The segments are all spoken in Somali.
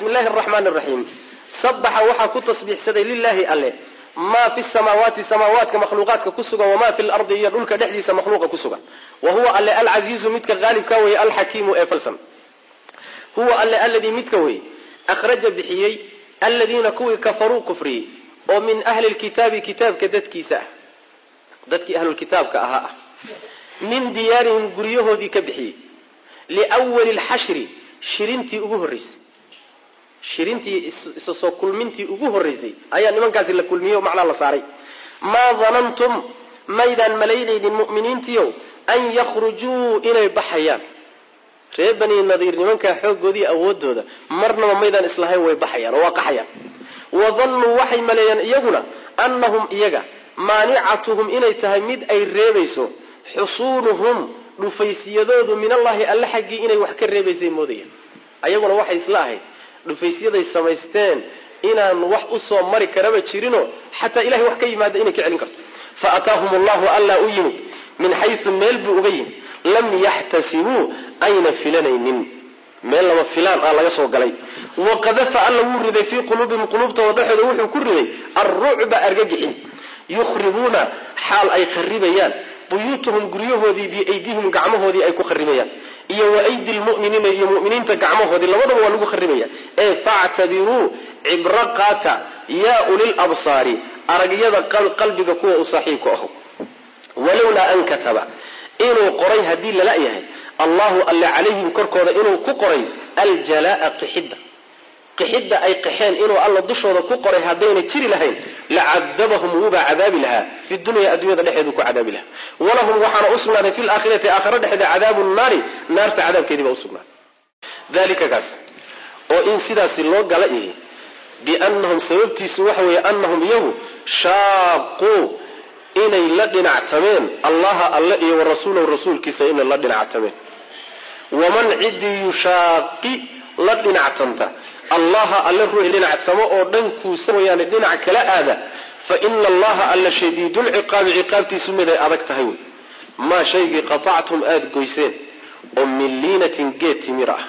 bismi illaahi araxmaani araxiim sabaxa waxaa ku tasbiixsaday lilaahi alle. Maa fi samaawaati samaawaadka makhluuqaadka ku sugan wamaa fi lardi iyo dhulka dhexdiisa makhluuqa ku sugan. Wa huwa alle alcasiizu midka qaalibka weye alxakiimu ee falsan. Huwa alle alladii midka weye akhraja bixiyey aladiina kuwii kafaruu kufriyey oo min ahli lkitaabi kitaabka dadkiisa ah. Dadkii ahlulkitaabka ahaa. Ah min diyaarihim guryahoodii ka bixiyey. Liwali lxashri shirintii ugu horreysay shirintii isa soo kulmintii ugu horreysay ayaa nimankaasi la kulmiyey oo macnaa la saaray. Maa danantum maydaan malaynaynin mu'miniintiiow an yakhrujuu inay baxayaan. Reer bani nadiir nimankaa xooggoodii awooddooda marnaba maydaan islahayn way baxayaan oo waa qaxayaan. Wadannuu waxay maleeyeen iyaguna annahum iyaga maanicatuhum inay tahay mid ay reebayso xusuunuhum dhufaysiyadoodu min allahi alle xaggii inay wax ka reebaysay moodayaan. Ayaguna waxay isla ahayd dhufaysyaday samaysteen inaan wax u soo mari karaba jirinoo xataa ilahay wax ka yimaada inay ka celin karto. Fa ataahum allahu allaa u yimid min xaysu meel buu uga yimid. Lam yaxtasibuu ayna filanaynin. Meel lama filaan ah laga soo galay. Waqadafa alla wuu riday fii quluubihim quluubtooda dhexooda wuxuu ku riday alrucba argagixin. Yukhribuuna xaal ay kharibayaan buyuutahum guryahoodii biaydihim gacmahoodii ay ku kharibayaan iyo waaydi lmu'miniina iyo mu'miniinta gacmahoodii labadaba waa lagu kharibaya ee factabiruu cibro qaata yaa ulil absaari aragyada qalbiga kuwa u saaxiibku aho. Walowlaa an kataba inuu qoray haddii lala yahay. Allahu alle calayhim korkooda inuu ku qoray aljalaa qixidda qixidda ay qaxeen inuu alla dushooda ku qoray haddayna jiri lahayn lacadabahum wuubaa cadaabi lahaa. Fi dunya adduunyada dhexeedu ku cadaabi lahaa. Walahum waxaana usugnaaday fi laakhirati aakhira dhexeeda cadaabu naari naarta cadaabkeedii baa usugnaaday dalika kaas oo in sidaasi loo gala ihi biannahum sababtiisu waxa weeye annahum iyagu shaaquu inay la dhinactameen allaha alle iyo warasuulahu rasuulkiisa inay la dhinactameen. Waman ciddii yushaaqi la dhinactanta allaha alle ruux dhinactamo oo dhankuusa mooyaane dhinac kala aada fa ina allaha alla shadiidulciqaabi ciqaabtiisu mid ay adag tahay wey. Maa shaygii qatactum aada goyseen oo min liinatin geed timir ah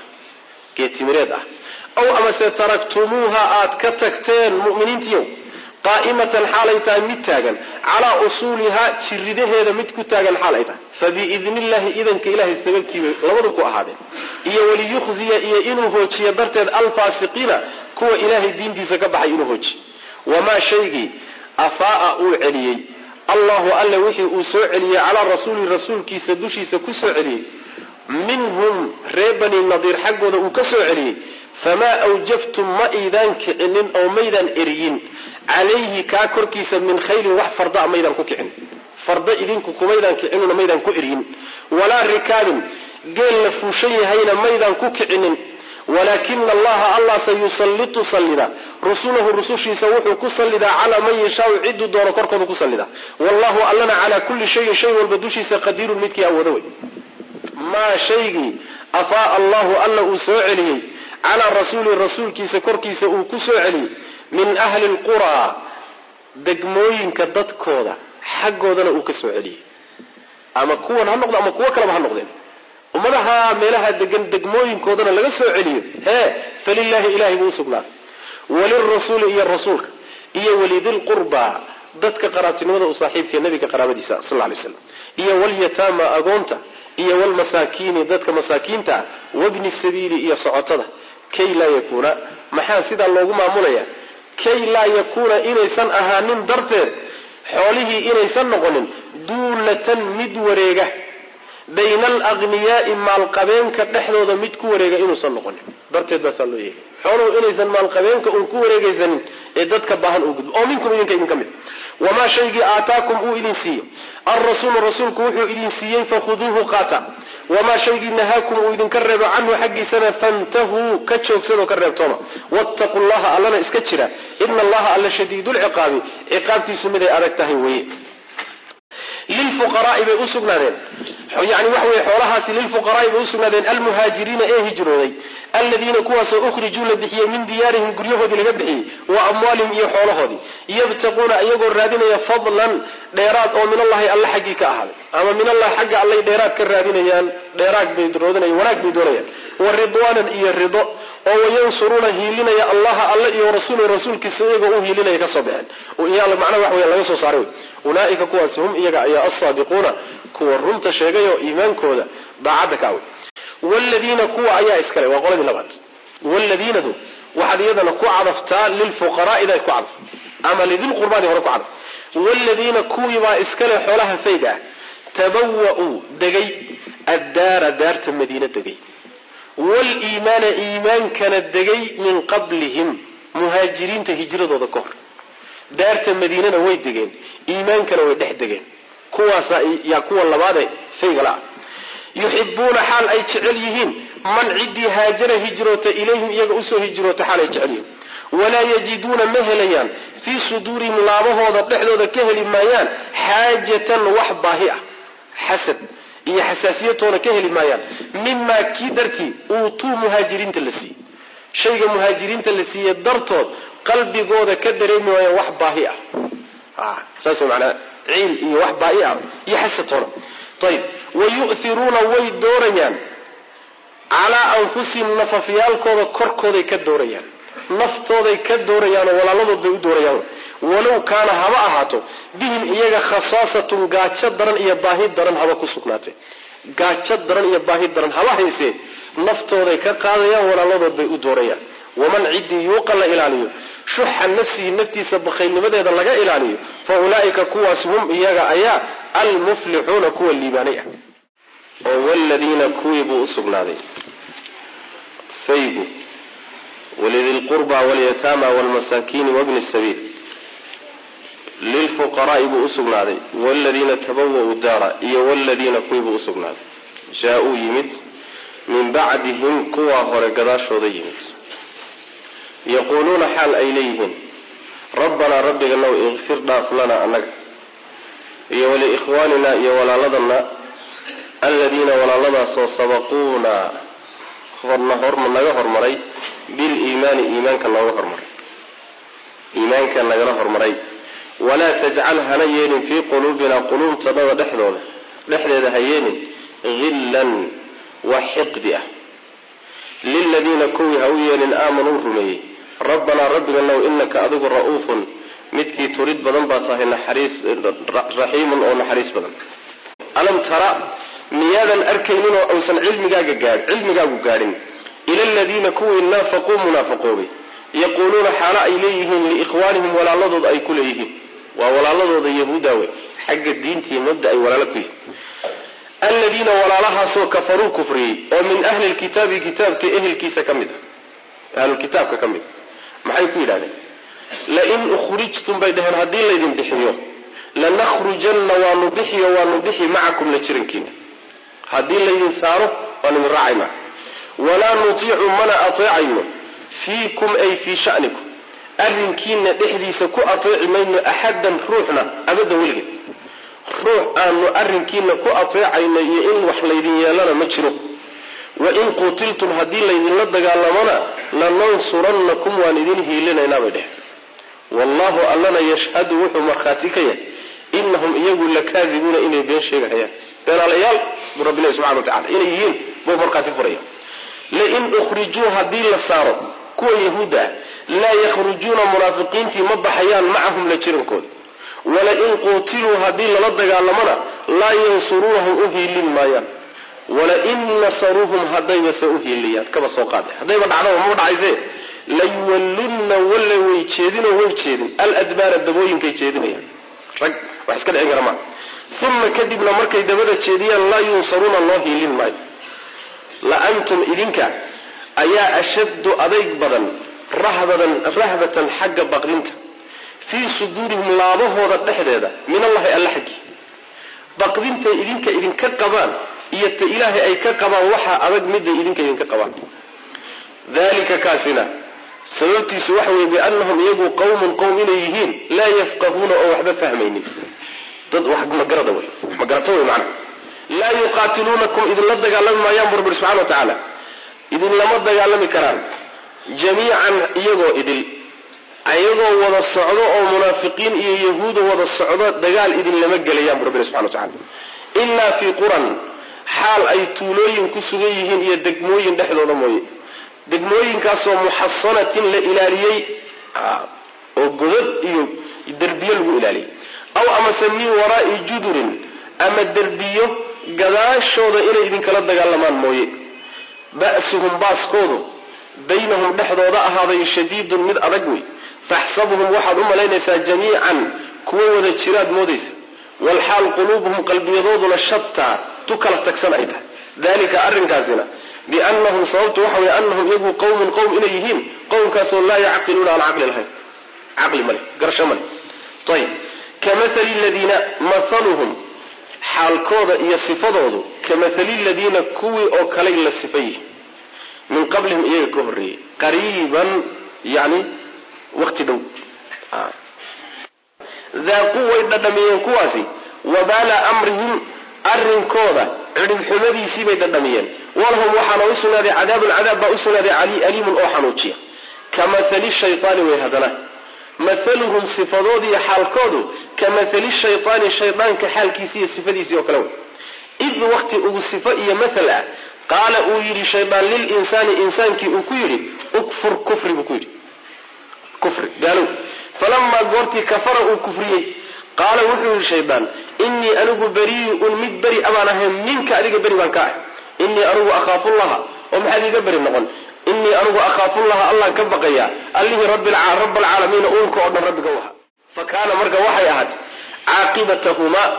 geed timireed ah. Aw amase taraktumuuha aad ka tagteen mu'miniintiiyow qaa'imatan xaalay tahay mid taagan. Calaa usuulihaa jiridaheeda mid ku taagan xaal ay tahay. Fa biidni illahi idanka ilahay sababtiibay labadu ku ahaadeen. Iyo waliyukhziya iyo inuu hoojiyo darteed alfaasiqiina kuwa ilaahay diintiisa ka baxay inuu hoojiyo. Wamaa shaygii afaa'a uu celiyey. Allahu alle wixii uu soo celiyey calaa rasuuli rasuulkiisa dushiisa ku soo celiyey. Minhum reer bani nadiir xaggooda uu ka soo celiyey famaa awjaftum ma aydaan kicinin oo maydaan eriyin calayhi kaa korkiisa min khayrin wax fardaa maydaan ku kicin farda idinku kumaydaan kicinuna maydaan ku eryin walaa rikaabin geel la fuushan yahayna maydaan ku kicinin walaakina allaha allah sayusallitu sallida rusulahu rusushiisa wuxuu ku sallidaa calaa man yashaau ciduu doono korkooda ku sallidaa wallahu allana calaa kulli shayin shay walba dushiisa qadiirun midkii awoodo wey maa shaygii afaa allahu alla uu soo celiyey calaa rasuuli rasuulkiisa korkiisa uu ku soo celiyey min ahli lquraa degmooyinka dadkooda xaggoodana uu ka soo celiyey ama kuwan ha noqdo ama kuwo kaleba ha noqdeen ummadaha meelaha degan degmooyinkoodana laga soo celiyo hee falilaahi ilahay buu usugnaaday walirasuuli iyo rasuulka iyo walidilqurbaa dadka qaraabtinimada u saaxiibkae nabiga qaraabadiisa sal lay slam iyo walyataama agoonta iyo walmasaakiini dadka masaakiinta wabni sabiili iyo socotada kay laa yakuuna. Maxaa sidaa loogu maamulaya? Kay laa yakuuna inaysan ahaanin darteed xoolihii inaysan noqonin duulatan mid wareega. Bayna alaqniyaai maalqabeenka dhexdooda mid ku wareega inuusan noqonin. Darteed baasaa loo yeegay xooluhu inaysan maalqabeenka uun ku wareegaysanin ee dadka baahan uu gudbo oo minkum idinka idinka mid. Wamaa shaygii aataakum uu idin siiyo. Alrasuulu rasuulku wuxuu idin siiyey fakhuduuhu qaata wamaa shaygii nahaakum uu idinka reebo canhu xaggiisana fantahuu ka joogsadoo ka reebtooma wattaqu llaha allana iska jira ina allaha alla shadiidulciqaabi ciqaabtiisu miday adag tahay weye lilfuqaraai bay usugnaadeen yani waxa weye xoolahaasi lilfuqaraai bay usugnaadeen almuhaajiriina ee hijrooday aladiina kuwaasoo ukhrijuu la bixiyey min diyaarihim guryahoodii laga bixiyey wa amwaalihim iyo xoolahoodii yabtaquuna iyagoo raadinaya fadlan dheeraad oo min allahi alle xaggii ka ahaaday ama min allahi xagga allay dheeraad ka raadinayaan dheeraad bay roodinayan wanaag bay doonayaan wa ridwaanan iyo rido oo wayansuruuna hiilinaya allaha alle iyo rasuulu rasuulkiisa iyagoo u hiilinaya ka soo baxeen. Macnaha wax weya laga soo saaray. Ulaaika kuwaasi hum iyaga ayaa alsaadiquuna kuwa runta sheegay oo iimaankooda daacadda ka awey wladiina kuwa ayaa iskale waa qoladii labaad. Wladiinadu waxaad iyadana ku cadaftaa lilfuqaraa'ida ku cadaf ama lidilqurbaadi hore ku cadaf. Wladiina kuwiibaa iskale xoolaha fayga ah tabawa'uu degay addaara daarta madiina degay waliimaana iimaankana degay min qablihim muhaajiriinta hijradooda ka hor. Daarta madiinana way degeen iimaankana way dhex degeen. Kuwaasa yaa kuwa labaade fayga la-ah yuxibuuna xaal ay jecel yihiin man ciddii haajara hijroota ilayhim iyaga u soo hijroota xaal ay jecel yihiin. Walaa yajiduuna ma helayaan fii suduurihim laabahooda dhexdooda ka heli maayaan xaajatan wax baahi ah xasad iyo xasaasiyatoona ka heli maayaan. Mimaa kii dartii uutuu muhaajiriinta la siiyey. Shayga muhaajiriinta la siiyey dartood qalbigooda ka dareemi waayaan wax baahi ah. Saas manaa ciil iyo wax baahi ah iyo xasadtoona ayb wayu'iruuna way doorayaan. Calaa anfusihim nafafyaalkooda korkooday ka doorayaan. Naftooday ka doorayaanoo walaaladood bay u doorayaan walow kaana haba ahaato bihim iyaga khasaasatun gaajo daran iyo baahi daran haba ku sugnaatay gaajo daran iyo baahi daran haba haysee naftooday ka qaadayaan walaaladood bay u doorayaan. Waman ciddii yuuqa la ilaaliyo shuxa nafsihi naftiisa bakhaylnimadeeda laga ilaaliyo fa ulaa'ika kuwaas hum iyaga ayaa almuflixuuna kuwa liibaanay ah. Oo wladiina kuwii buu usugnaaday faygu walidilqurba walyataama wlmasaakiini wabni sabiil lilfuqaraai buu usugnaaday wladiina tabawa'u daara iyo wladiina kuwii buu usugnaaday jaa-uu yimid min bacdihim kuwaa hore gadaashooda yimid yaquuluuna xaal ay leeyihiin rabbanaa rabbiganow ikfir dhaaf lana annaga iyo waliikhwaanina iyo walaaladana aladiina walaaladaasoo sabaquuna naga hormaray biliimaani iimaanka nooga hormaray iimaanka nagala hormaray walaa tajcal hana yeelin fii quluubina quluubtanada dhexdooda dhexdeeda ha yeelin hillan wax xiqdi ah. Liladiina kuwii ha u yeelin aamanuu rumeeyey. Rabbanaa rabbiganow inaka adigu ra'uufun midkii turid badan baa tahay raxiimun oo naxariis badan. Alam tara miyaadan arkaynin oo uusan cilmigaaga gaadh cilmigaagu gaadhin. Ila aladiina kuwii naafaquu munaafaqoobay yaquuluuna xaalo ay leeyihiin liikhwaanihim walaaladood ay ku leeyihiin waa walaaladooda yahuuda wey xagga diintii mabda ay walaalo ku yihiin aladiina walaalahaasoo kafaruu kufriyey oo min ahli lkitaabi kitaabka ehelkiisa ka mid ah ahlulkitaabka ka mid maxay ku yidhahdeen lain ukhrijtum bay dhaheen haddii laydin bixiyo lanakhrujanna waanu bixiyo waanu bixi macakum la jirankiina. Haddii laydin saaro waanu idin raacayna walaa nutiicu mana ateecayno. Fiikum ay fii shanikum arrinkiina dhexdiisa ku ateeci mayno axaddan ruuxna abadan weligeed ruux aanu arrinkiina ku ateecayno iyo in wax laydin yeelana ma jiro. Wain qutiltum haddii laydinla dagaalamona lanansurannakum waan idin hiilinaynaa bay dheh wallahu allana yashhadu wuxuu markhaati ka yahay inahum iyagu lakaadibuuna inay been sheegahayaan. Beenaalayaal buu rabbi ilahi subxana wa tacala inay yihiin buu markhaati furaya. Lain ukhrijuu haddii la saaro kuwa yahuudda ah laa yakhrujuuna munaafiqiintii ma baxayaan macahum la jirankooda. Walain quutiluu haddii lala dagaalamona laa yansuruunahum u hiilin maayaan. Walain nasaruuhum haddaybase u hiiliyaan. Kaba soo qaade. Haddayba dhacdaba mama dhacayse layuwallunna walla way jeedinoo way jeedin. Aladbaara dabooyinkay jeedinayaan. Rag wax iska dhicin kara maa uma kadibna markay dabada jeediyaan laa yunsaruuna loo hiilin maayo. La antum idinka ayaa ashaddu adayg badan rahbatan xagga baqrinta fii suduurihim laabahooda dhexdeeda min allahi alla xaggii baqdintay idinka idinka qabaan iyo ta ilaahay ay ka qabaan waxaa adag miday idinka idinka qabaan. Dalika kaasina sababtiisu waxa weye biannahum iyagu qawmun qowm inay yihiin laa yafqahuuna oo waxba fahmaynin. Dad wax magarada wey wax magarata wey macana laa yuqaatiluunakum idinla dagaalami maayaan bu rabbi subxana wa tacaala idinlama dagaalami karaan jamiican iyagoo idil ayagoo wada socdo oo munaafiqiin iyo yahuuda wada socdo dagaal idinlama gelayaan bu rabbi subxana wa tacala ilaa fii quran xaal ay tuulooyin ku sugan yihiin iyo degmooyin dhexdooda mooye. Degmooyinkaasoo muxasanatin la ilaaliyey oo godad iyo derbiyo lagu ilaaliyey. Aw amase min waraa'i judurin ama derbiyo gadaashooda inay idinkala dagaalamaan mooye. Ba'suhum baaskoodu baynahum dhexdooda ahaaday shadiidun mid adag wey. Taxsabuhum waxaad u malaynaysaa jamiican kuwo wada jiraad moodaysa. Walxaal quluubuhum qalbiyadooduna shataa tu kala tagsan ay tahay. Dalika arrinkaasina biannahum sababtu waxa weye annahum iyagu qowmun qowm inay yihiin qowmkaasoo laa yacqiluuna aan caqli lahayn. Caqli male garasho male ayib kamahali ladiina mathaluhum xaalkooda iyo sifadoodu kamahali ladiina kuwii oo kalay la sifa yihiin min qablihim iyaga ka horreeyey qariiban yani wakti dhow. Daaquu way dhadhamiyeen kuwaasi wabaala amrihim arrinkooda cidhibxumadiisii bay dhadhamiyeen. Walahum waxaana u cadaabun cadaab baa u sugnaaday aliimun oo xanuujiya. Ka mahali shaytaani way hadana mathaluhum sifadoodiiyo xaalkoodu ka mahali shaytaani shaydaanka xaalkiisi iyo sifadiisii oo kale wey. Id wakti ugu sifo iyo mathal ah qaala uu yidhi shaydaan lilinsaani insaankii uu ku yidhi ukfur kufri buu ku yidhi. Kufri gaalow. Falamaa goortii kafara uu kufriyey. Qaala wuxuu yidhi shaydaan innii anigu berii'un mid beri abaan ahay minka adiga beri baan ka ahay. Innii anigu akhaafullaha oo maxaad iiga beri noqon. Innii anigu akhaafullaha allaan ka baqayaa allihii rabbalcaalamiina uunka oo dhan rabbiga u ahaa. Marka waxay ahaatay caaqibatahumaa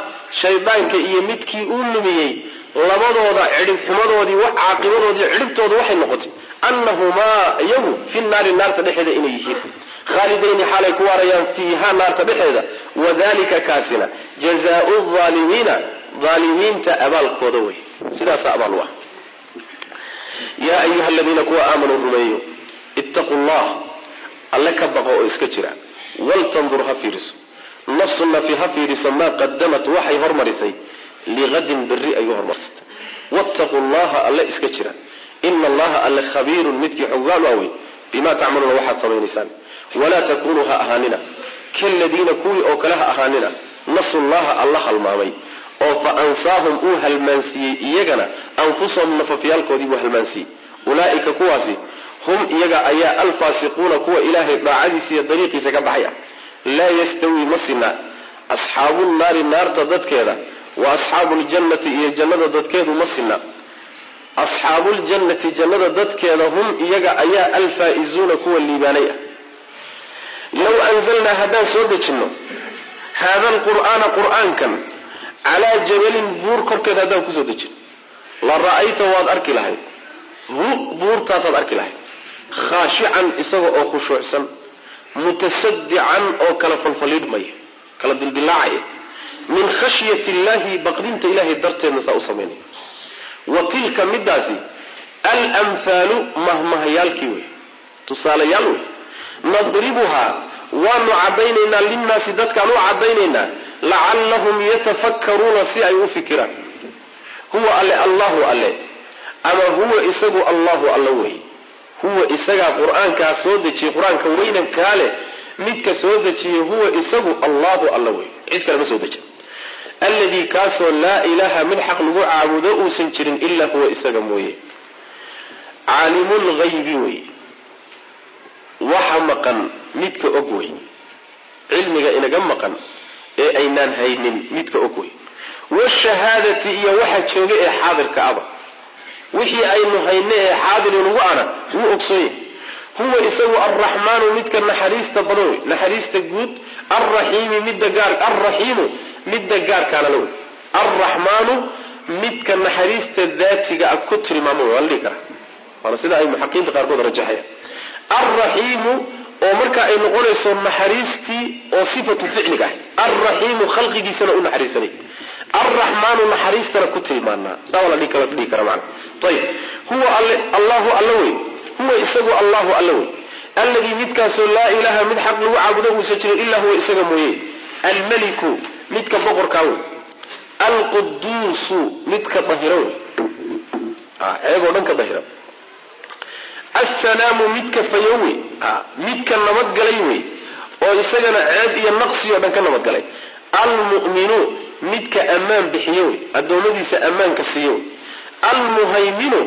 shaydaanka iyo midkii uu lumiyey labadooda cidhibxumadoodii caaqibadoodii cidhibtooda waxay noqotay annahumaa iyagu fi naari naarta dhexeeda inay yihiin. Khaalidayni xaalay ku waarayaan fiihaa naarta dhexeeda. Wadalika kaasina jazaau aalimiina aalimiinta abaalkooda wey sidaasa abaal u yaa ayuha aladiina kuwa aamanuu rumeeyo ittaquu llah alle ka baqo oo iska jira. Waltandur ha fiiriso. Nafsu nafi ha fiiriso maa qadamat waxay hormarisay liqadin berri ay u hormarsatay wattaquu llaha alle iska jira ina allaha alle khabiirun midkii xogaal awey bima tacmaluuna waxaad samaynaysaan walaa takunuu ha ahaanina kaladiina kuwii oo kale ha ahaanina nasu llaha alla halmaamay oo fa ansaahum uu halmaansiiyey iyagana anfusahum nafafyaalkoodii buu halmaansiiyey ulaa'ika kuwaasi hum iyaga ayaa alfaasiquuna kuwa ilaahay daacadiisa iyo dariiqiisa ka baxay ah laa yastawii ma sina asxaabu nnaari naarta dadkeeda wa asxaabu ljannati iyo jannada dadkeedu ma sina asxaabuljannati jannada dadkeeda hum iyaga ayaa alfaa'izuuna kuwa liibaanay ah. Low anzalnaa haddaan soo dejinno haada alqur'aana qur'aankan calaa jabalin buur korkeed haddaan ku soo dejinno la ra'ayta waad arki lahayd. Buurtaasaad arki lahayd. Khaashican isaga oo khushuucsan mutasadican oo kala falfalidhmaya kala dildilaacaya min khashyati illaahi baqdinta ilahay darteedna saa u samaynaya wa tilka midaasi almhaalu mahmahayaalkii wey tusaalayaal wey nadribuhaa waanu caddaynaynaa linnaasi dadkaan u caddaynaynaa lacallahum yatafakkaruuna si ay u fikiraan. Huwa alle allahu alle ama huwa isagu allahu alla wey huwa isagaa qur'aankaa soo dejiyey qur'aanka weynankaa leh midka soo dejiyey huwa isagu allahu alla wey cid kale ma soo dejin alladii kaasoo laa ilaaha mid xaq lagu caabudo uusan jirin ilaa huwa isaga mooye. Caalimulghaybi wey. Waxa maqan midka og wey. Cilmiga inaga maqan ee aynaan haynin midka og wey. Washahaadati iyo waxa jooga ee xaadirka aba. Wixii aynu hayne ee xaadir inugu ana wuu ogsoon huwa isagu alraxmaanu midka naxariista badan wey. Naxariista guud alraxiimi midda gaar alraxiimu midda gaarkaana la wey alraxmaanu midka naxariista daatiga a ku tilmaamo waa la dhihi karaa. Waana sida ay muxaqiinta qaarkood rajaxayaan alraxiimu oo marka ay noqonayso naxariistii oo sifatu ficliga ah. Alraxiimu khalqigiisana u naxariisanay. Alraxmaanu naxariistana ku tilmaanaa. Saa waa la dhihi kara mana ayib huwa allahu alla wey. Huwa isagu allahu alla wey. Alladii midkaasoo laa ilaaha mid xaq lagu caabudo uusan jirin ilaa huwa isaga mooye. Almaliku midka boqorkaa wey alquduusu midka dahiro wey ceeboo dhan ka dahira. Assalaamu midka fayo wey midka nabadgalay wey oo isagana ceeb iyo naqsi oo dhan ka nabadgalay. Almu'minu midka ammaan bixiye wey addoommadiisa ammaanka siiye wey almuhayminu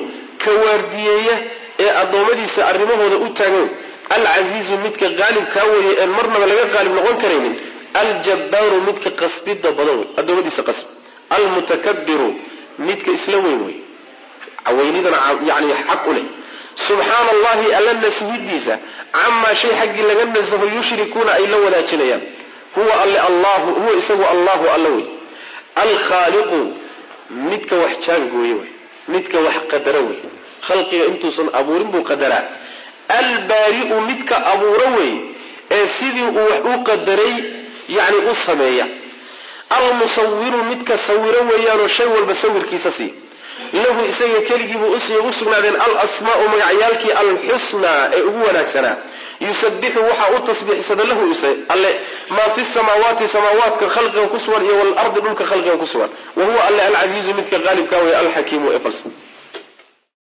ka waardiyeeya ee addoommadiisa arrimahooda u taagan alcasiizu midka qaalibkaa weeye een marnaba laga qaalib noqon karaynin aljabbaaru midka qasbidda badan wey addoommadiisa qasb. Almutakabiru midka isla weyn wey caweynidana yani xaq u leh. Subxaana allahi alla nasihidiisa camaa shay xaggii laga nasaho yushrikuuna ay la wadaajinayaan. Huwa alle allahu huwa isagu allahu alla wey alkhaaliqu midka wax jaangooye wey midka wax qadara wey khalqiga intuusan abuurin buu qadaraa. Albaari'u midka abuuro wey ee sidii uu wax u qadaray yani u sameeya. Almusawiru midka sawiro weeyaanoo shay walba sawirkiisa siiya lahu isaga keligiibuu u sugnaadeen alasmaau magacyaalkii alxusnaa ee ugu wanaagsanaa yusabixu waxaa u tasbiixsada lahu alle maa fi samaawaati samaawaadka khalqiga ku sugan iyo walardi dhulka khalqiga ku sugan. Wa huwa alle alcasiizu midka qaalibkaa wey alxakiimu ee falsan